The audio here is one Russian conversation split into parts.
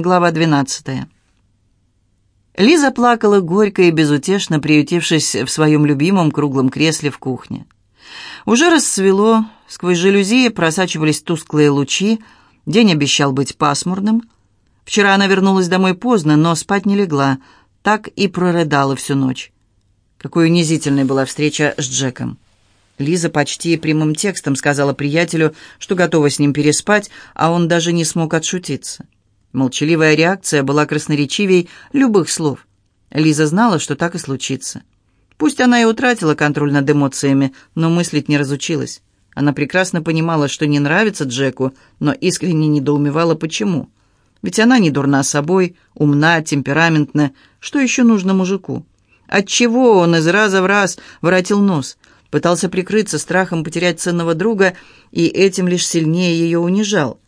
Глава 12. Лиза плакала горько и безутешно, приютившись в своем любимом круглом кресле в кухне. Уже рассвело, сквозь жалюзи просачивались тусклые лучи, день обещал быть пасмурным. Вчера она вернулась домой поздно, но спать не легла, так и прорыдала всю ночь. Какой унизительной была встреча с Джеком. Лиза почти прямым текстом сказала приятелю, что готова с ним переспать, а он даже не смог отшутиться. Молчаливая реакция была красноречивей любых слов. Лиза знала, что так и случится. Пусть она и утратила контроль над эмоциями, но мыслить не разучилась. Она прекрасно понимала, что не нравится Джеку, но искренне недоумевала, почему. Ведь она не дурна собой, умна, темпераментна. Что еще нужно мужику? Отчего он из раза в раз воротил нос? Пытался прикрыться страхом потерять ценного друга и этим лишь сильнее ее унижал.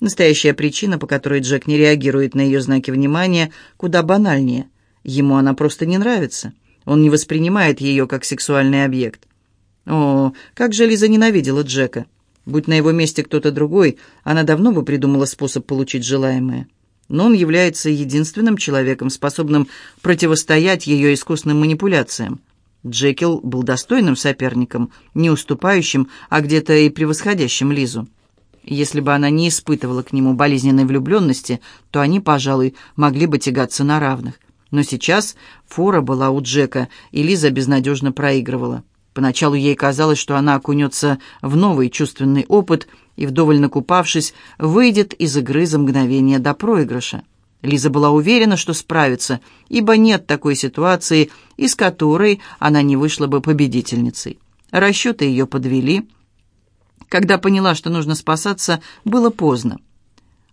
Настоящая причина, по которой Джек не реагирует на ее знаки внимания, куда банальнее. Ему она просто не нравится. Он не воспринимает ее как сексуальный объект. О, как же Лиза ненавидела Джека. Будь на его месте кто-то другой, она давно бы придумала способ получить желаемое. Но он является единственным человеком, способным противостоять ее искусным манипуляциям. Джекил был достойным соперником, не уступающим, а где-то и превосходящим Лизу. Если бы она не испытывала к нему болезненной влюбленности, то они, пожалуй, могли бы тягаться на равных. Но сейчас фора была у Джека, и Лиза безнадежно проигрывала. Поначалу ей казалось, что она окунется в новый чувственный опыт и, вдоволь накупавшись, выйдет из игры за мгновение до проигрыша. Лиза была уверена, что справится, ибо нет такой ситуации, из которой она не вышла бы победительницей. Расчеты ее подвели – когда поняла, что нужно спасаться, было поздно.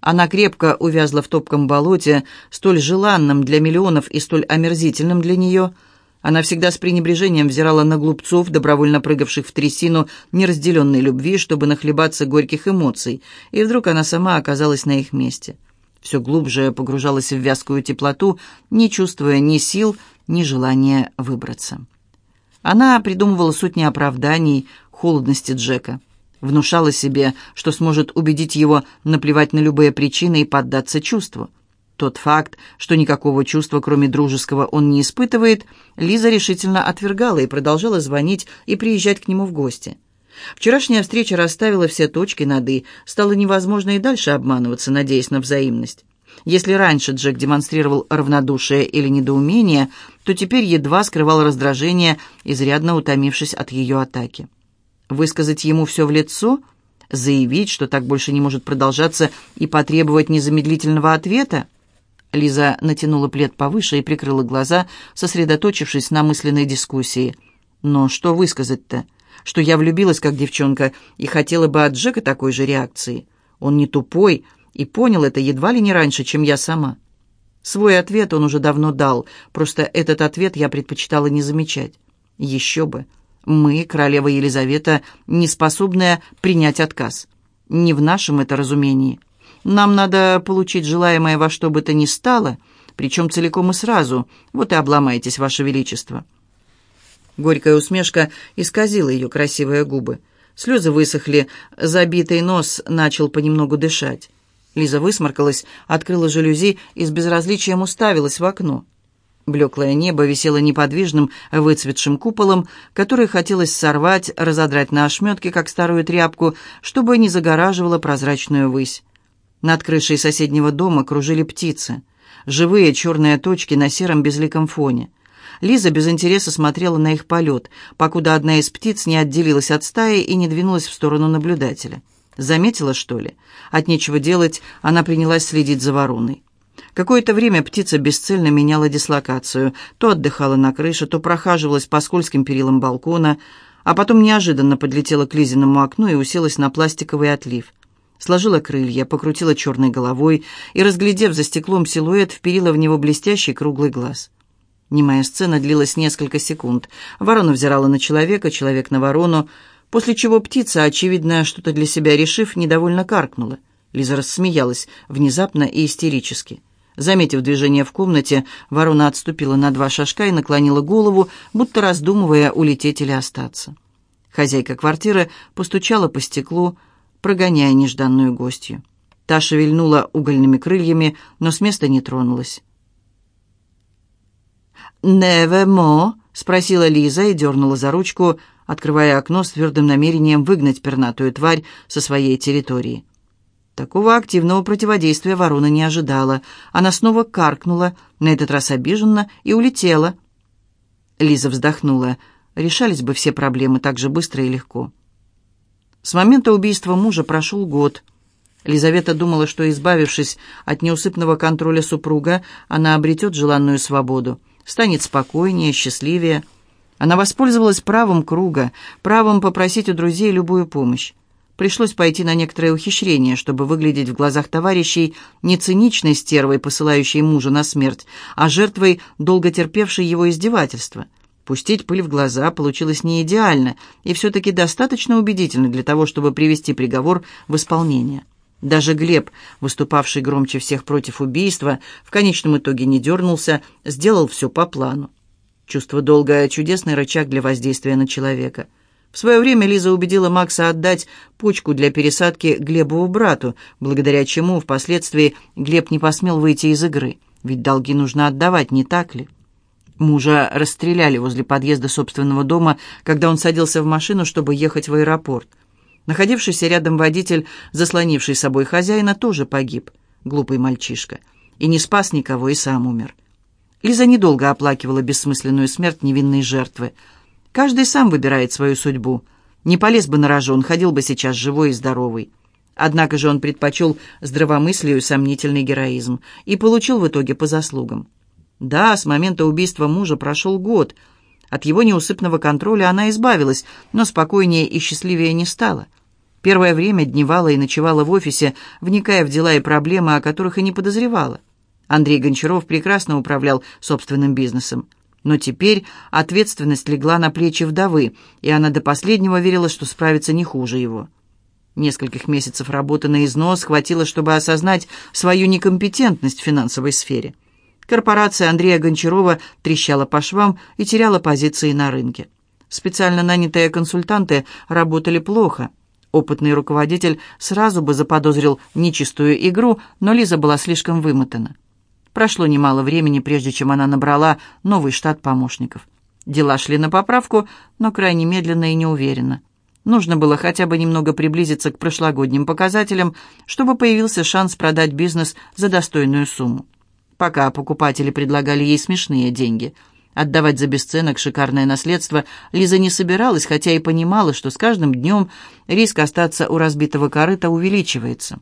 Она крепко увязла в топком болоте, столь желанном для миллионов и столь омерзительным для нее. Она всегда с пренебрежением взирала на глупцов, добровольно прыгавших в трясину неразделенной любви, чтобы нахлебаться горьких эмоций, и вдруг она сама оказалась на их месте. Все глубже погружалась в вязкую теплоту, не чувствуя ни сил, ни желания выбраться. Она придумывала сотни оправданий холодности Джека внушала себе, что сможет убедить его наплевать на любые причины и поддаться чувству. Тот факт, что никакого чувства, кроме дружеского, он не испытывает, Лиза решительно отвергала и продолжала звонить и приезжать к нему в гости. Вчерашняя встреча расставила все точки над «и», стало невозможно и дальше обманываться, надеясь на взаимность. Если раньше Джек демонстрировал равнодушие или недоумение, то теперь едва скрывал раздражение, изрядно утомившись от ее атаки. Высказать ему все в лицо? Заявить, что так больше не может продолжаться, и потребовать незамедлительного ответа? Лиза натянула плед повыше и прикрыла глаза, сосредоточившись на мысленной дискуссии. Но что высказать-то? Что я влюбилась как девчонка и хотела бы от Джека такой же реакции. Он не тупой и понял это едва ли не раньше, чем я сама. Свой ответ он уже давно дал, просто этот ответ я предпочитала не замечать. Еще бы. Мы, королева Елизавета, не способная принять отказ. Не в нашем это разумении. Нам надо получить желаемое во что бы то ни стало, причем целиком и сразу. Вот и обломаетесь, ваше величество». Горькая усмешка исказила ее красивые губы. Слезы высохли, забитый нос начал понемногу дышать. Лиза высморкалась, открыла жалюзи и с безразличием уставилась в окно. Блеклое небо висело неподвижным, выцветшим куполом, который хотелось сорвать, разодрать на ошметки, как старую тряпку, чтобы не загораживало прозрачную высь. Над крышей соседнего дома кружили птицы. Живые черные точки на сером безликом фоне. Лиза без интереса смотрела на их полет, покуда одна из птиц не отделилась от стаи и не двинулась в сторону наблюдателя. Заметила, что ли? От нечего делать она принялась следить за вороной. Какое-то время птица бесцельно меняла дислокацию. То отдыхала на крыше, то прохаживалась по скользким перилам балкона, а потом неожиданно подлетела к Лизиному окну и уселась на пластиковый отлив. Сложила крылья, покрутила черной головой и, разглядев за стеклом силуэт, вперила в него блестящий круглый глаз. Немая сцена длилась несколько секунд. Ворона взирала на человека, человек на ворону, после чего птица, очевидно, что-то для себя решив, недовольно каркнула. Лиза рассмеялась, внезапно и истерически. Заметив движение в комнате, ворона отступила на два шажка и наклонила голову, будто раздумывая, улететь или остаться. Хозяйка квартиры постучала по стеклу, прогоняя нежданную гостью. Та шевельнула угольными крыльями, но с места не тронулась. «Невемо?» — спросила Лиза и дернула за ручку, открывая окно с твердым намерением выгнать пернатую тварь со своей территории. Такого активного противодействия ворона не ожидала. Она снова каркнула, на этот раз обиженно, и улетела. Лиза вздохнула. Решались бы все проблемы так же быстро и легко. С момента убийства мужа прошел год. Лизавета думала, что, избавившись от неусыпного контроля супруга, она обретет желанную свободу, станет спокойнее, счастливее. Она воспользовалась правом круга, правом попросить у друзей любую помощь. Пришлось пойти на некоторое ухищрение, чтобы выглядеть в глазах товарищей не циничной стервой, посылающей мужа на смерть, а жертвой, долго терпевшей его издевательства. Пустить пыль в глаза получилось не идеально и все-таки достаточно убедительно для того, чтобы привести приговор в исполнение. Даже Глеб, выступавший громче всех против убийства, в конечном итоге не дернулся, сделал все по плану. Чувство долга — чудесный рычаг для воздействия на человека — в свое время Лиза убедила Макса отдать почку для пересадки Глебову брату, благодаря чему впоследствии Глеб не посмел выйти из игры. Ведь долги нужно отдавать, не так ли? Мужа расстреляли возле подъезда собственного дома, когда он садился в машину, чтобы ехать в аэропорт. Находившийся рядом водитель, заслонивший собой хозяина, тоже погиб. Глупый мальчишка. И не спас никого, и сам умер. Лиза недолго оплакивала бессмысленную смерть невинной жертвы – Каждый сам выбирает свою судьбу. Не полез бы на рожон, ходил бы сейчас живой и здоровый. Однако же он предпочел здравомыслию сомнительный героизм и получил в итоге по заслугам. Да, с момента убийства мужа прошел год. От его неусыпного контроля она избавилась, но спокойнее и счастливее не стала. Первое время дневала и ночевала в офисе, вникая в дела и проблемы, о которых и не подозревала. Андрей Гончаров прекрасно управлял собственным бизнесом. Но теперь ответственность легла на плечи вдовы, и она до последнего верила, что справится не хуже его. Нескольких месяцев работы на износ хватило, чтобы осознать свою некомпетентность в финансовой сфере. Корпорация Андрея Гончарова трещала по швам и теряла позиции на рынке. Специально нанятые консультанты работали плохо. Опытный руководитель сразу бы заподозрил нечистую игру, но Лиза была слишком вымотана. Прошло немало времени, прежде чем она набрала новый штат помощников. Дела шли на поправку, но крайне медленно и неуверенно. Нужно было хотя бы немного приблизиться к прошлогодним показателям, чтобы появился шанс продать бизнес за достойную сумму. Пока покупатели предлагали ей смешные деньги. Отдавать за бесценок шикарное наследство Лиза не собиралась, хотя и понимала, что с каждым днем риск остаться у разбитого корыта увеличивается.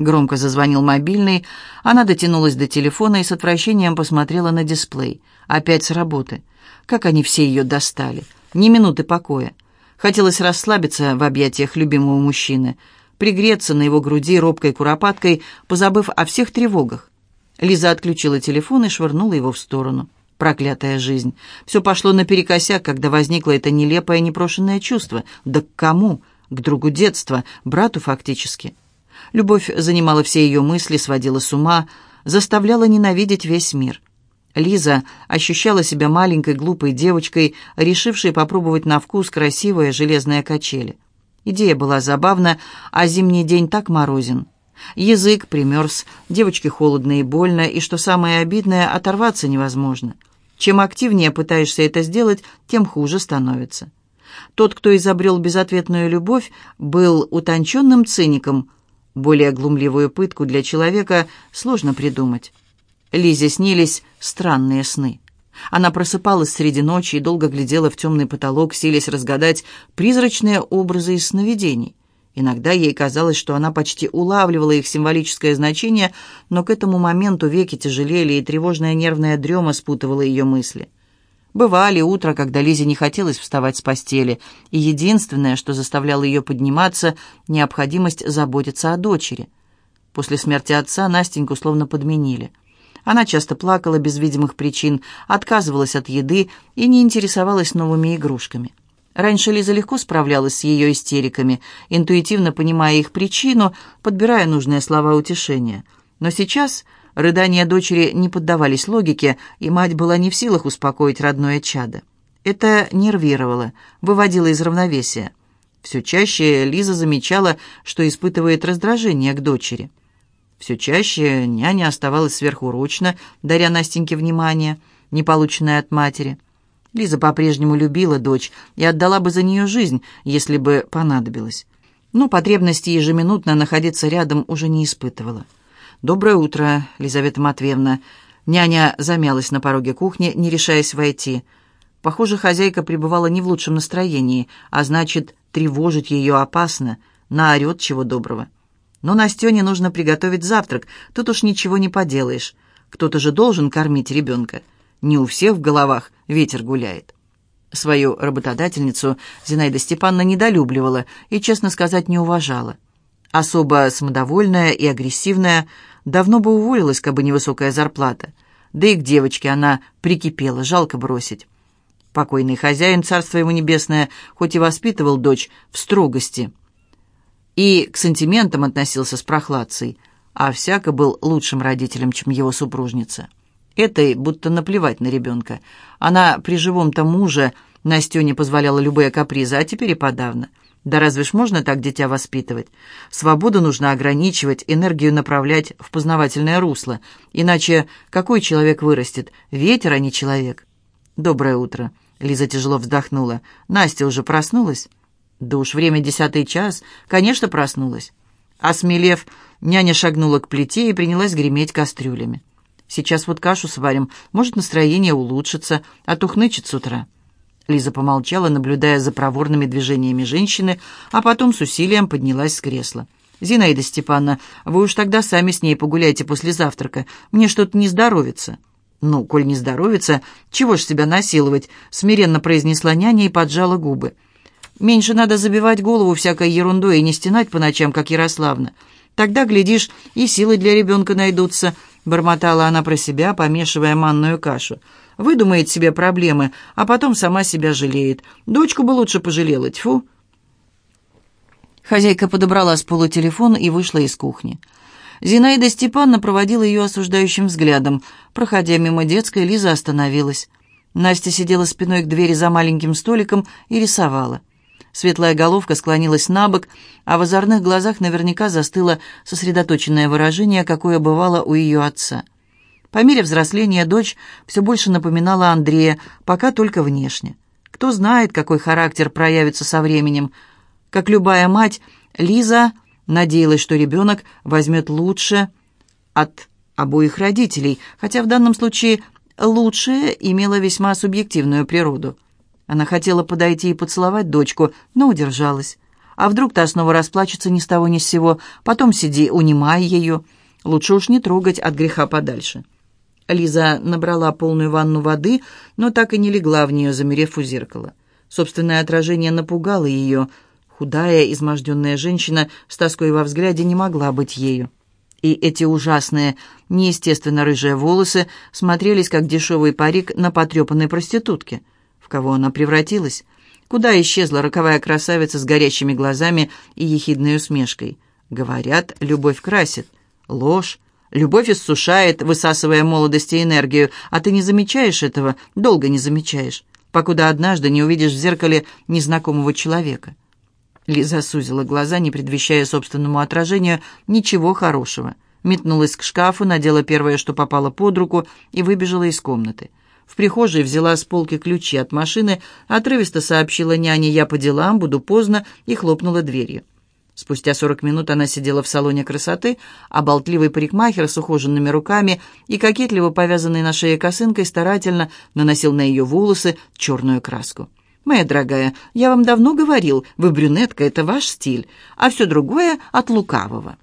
Громко зазвонил мобильный. Она дотянулась до телефона и с отвращением посмотрела на дисплей. Опять с работы. Как они все ее достали. Ни минуты покоя. Хотелось расслабиться в объятиях любимого мужчины, пригреться на его груди робкой куропаткой, позабыв о всех тревогах. Лиза отключила телефон и швырнула его в сторону. Проклятая жизнь. Все пошло наперекосяк, когда возникло это нелепое непрошенное чувство. Да к кому? К другу детства, брату фактически. Любовь занимала все ее мысли, сводила с ума, заставляла ненавидеть весь мир. Лиза ощущала себя маленькой глупой девочкой, решившей попробовать на вкус красивые железные качели. Идея была забавна, а зимний день так морозен. Язык примерз, девочке холодно и больно, и, что самое обидное, оторваться невозможно. Чем активнее пытаешься это сделать, тем хуже становится. Тот, кто изобрел безответную любовь, был утонченным циником – более глумливую пытку для человека сложно придумать. Лизе снились странные сны. Она просыпалась среди ночи и долго глядела в темный потолок, силясь разгадать призрачные образы из сновидений. Иногда ей казалось, что она почти улавливала их символическое значение, но к этому моменту веки тяжелели, и тревожная нервная дрема спутывала ее мысли. Бывали утро, когда Лизе не хотелось вставать с постели, и единственное, что заставляло ее подниматься, необходимость заботиться о дочери. После смерти отца Настеньку словно подменили. Она часто плакала без видимых причин, отказывалась от еды и не интересовалась новыми игрушками. Раньше Лиза легко справлялась с ее истериками, интуитивно понимая их причину, подбирая нужные слова утешения. Но сейчас Рыдания дочери не поддавались логике, и мать была не в силах успокоить родное чадо. Это нервировало, выводило из равновесия. Все чаще Лиза замечала, что испытывает раздражение к дочери. Все чаще няня оставалась сверхурочно, даря Настеньке внимание, не полученное от матери. Лиза по-прежнему любила дочь и отдала бы за нее жизнь, если бы понадобилось. Но потребности ежеминутно находиться рядом уже не испытывала. «Доброе утро, Лизавета Матвеевна». Няня замялась на пороге кухни, не решаясь войти. Похоже, хозяйка пребывала не в лучшем настроении, а значит, тревожить ее опасно, наорет чего доброго. Но Настене нужно приготовить завтрак, тут уж ничего не поделаешь. Кто-то же должен кормить ребенка. Не у всех в головах ветер гуляет. Свою работодательницу Зинаида Степановна недолюбливала и, честно сказать, не уважала. Особо самодовольная и агрессивная, давно бы уволилась, как бы невысокая зарплата. Да и к девочке она прикипела, жалко бросить. Покойный хозяин, царство ему небесное, хоть и воспитывал дочь в строгости, и к сантиментам относился с прохладцей, а всяко был лучшим родителем, чем его супружница. Этой будто наплевать на ребенка. Она при живом-то муже Настене позволяла любые капризы, а теперь и подавно. Да разве ж можно так дитя воспитывать? Свободу нужно ограничивать, энергию направлять в познавательное русло. Иначе какой человек вырастет? Ветер, а не человек. «Доброе утро», — Лиза тяжело вздохнула. «Настя уже проснулась?» «Да уж время десятый час. Конечно, проснулась». Осмелев, няня шагнула к плите и принялась греметь кастрюлями. «Сейчас вот кашу сварим. Может, настроение улучшится, а то хнычет с утра». Лиза помолчала, наблюдая за проворными движениями женщины, а потом с усилием поднялась с кресла. «Зинаида Степановна, вы уж тогда сами с ней погуляйте после завтрака. Мне что-то не здоровится». «Ну, коль не здоровится, чего ж себя насиловать?» — смиренно произнесла няня и поджала губы. «Меньше надо забивать голову всякой ерундой и не стенать по ночам, как Ярославна. Тогда, глядишь, и силы для ребенка найдутся», — бормотала она про себя, помешивая манную кашу. Выдумает себе проблемы, а потом сама себя жалеет. Дочку бы лучше пожалела, тьфу. Хозяйка подобрала с пола телефон и вышла из кухни. Зинаида Степановна проводила ее осуждающим взглядом. Проходя мимо детской, Лиза остановилась. Настя сидела спиной к двери за маленьким столиком и рисовала. Светлая головка склонилась на бок, а в озорных глазах наверняка застыло сосредоточенное выражение, какое бывало у ее отца. По мере взросления дочь все больше напоминала Андрея, пока только внешне. Кто знает, какой характер проявится со временем. Как любая мать, Лиза надеялась, что ребенок возьмет лучше от обоих родителей, хотя в данном случае «лучшее» имело весьма субъективную природу. Она хотела подойти и поцеловать дочку, но удержалась. А вдруг та снова расплачется ни с того ни с сего, потом сиди, унимай ее. Лучше уж не трогать от греха подальше. Лиза набрала полную ванну воды, но так и не легла в нее, замерев у зеркала. Собственное отражение напугало ее. Худая, изможденная женщина с тоской во взгляде не могла быть ею. И эти ужасные, неестественно рыжие волосы смотрелись, как дешевый парик на потрепанной проститутке. Кого она превратилась? Куда исчезла роковая красавица с горящими глазами и ехидной усмешкой? Говорят, любовь красит. Ложь. Любовь иссушает, высасывая молодость и энергию, а ты не замечаешь этого, долго не замечаешь, покуда однажды не увидишь в зеркале незнакомого человека. Лиза сузила глаза, не предвещая собственному отражению ничего хорошего. Метнулась к шкафу, надела первое, что попало под руку, и выбежала из комнаты. В прихожей взяла с полки ключи от машины, отрывисто сообщила няне «я по делам, буду поздно» и хлопнула дверью. Спустя сорок минут она сидела в салоне красоты, а болтливый парикмахер с ухоженными руками и кокетливо повязанной на шее косынкой старательно наносил на ее волосы черную краску. «Моя дорогая, я вам давно говорил, вы брюнетка, это ваш стиль, а все другое от лукавого».